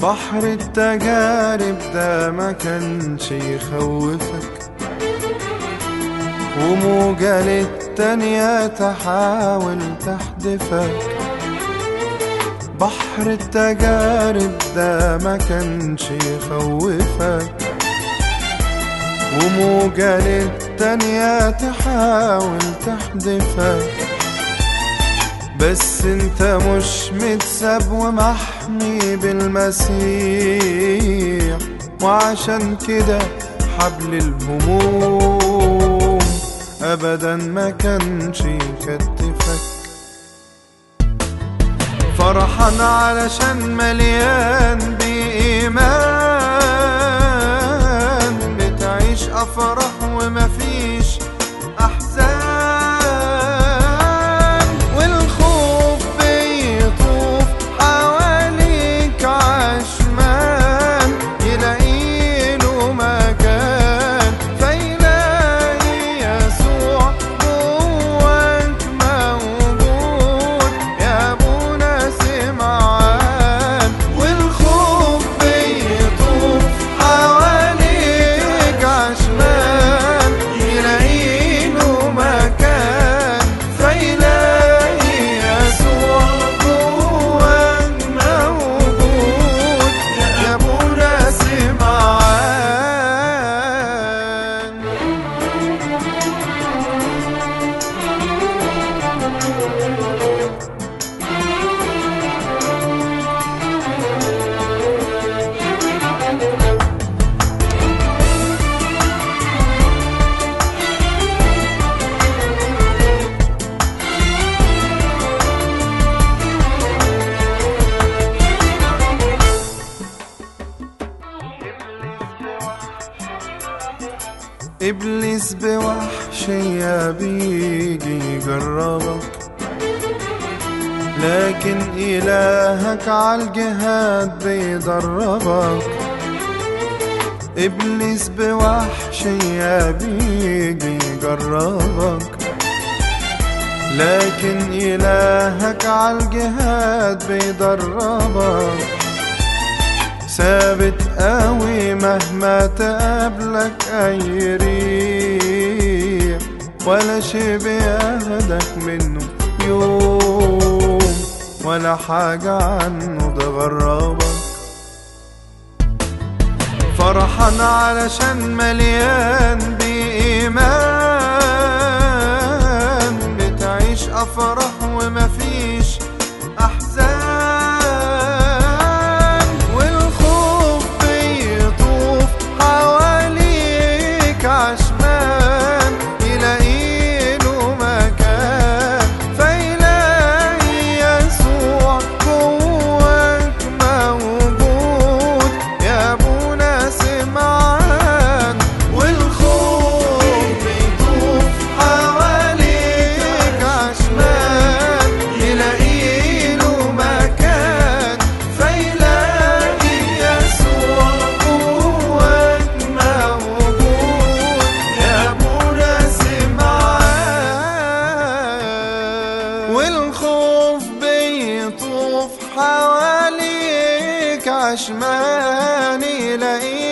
بحر التجارب ده ما كانش يخوفك. وموجة للتانية تحاول تحدفك. بحر التجارب ده ما كانش يخوفك. وموجة للتانية تحاول تحدفك. بس انت مش متساب ومحمي بالمسيح. وعشان كده حبل الهموم. ابدا ما كانش يكتفك. فرحان علشان مليان بإيمان. إبليس بوحشية بيجي يجربك لكن إلهك عالجهاد بيدربك. إبليس بوحشية بيجي يجربك لكن إلهك عالجهاد بيدربك. ثابت قوي مهما تقابلك أي ريح ولا شي بياخدك منه يوم ولا حاجة عنه تغربك فرحان علشان مليان حواليك عشمان يلاقي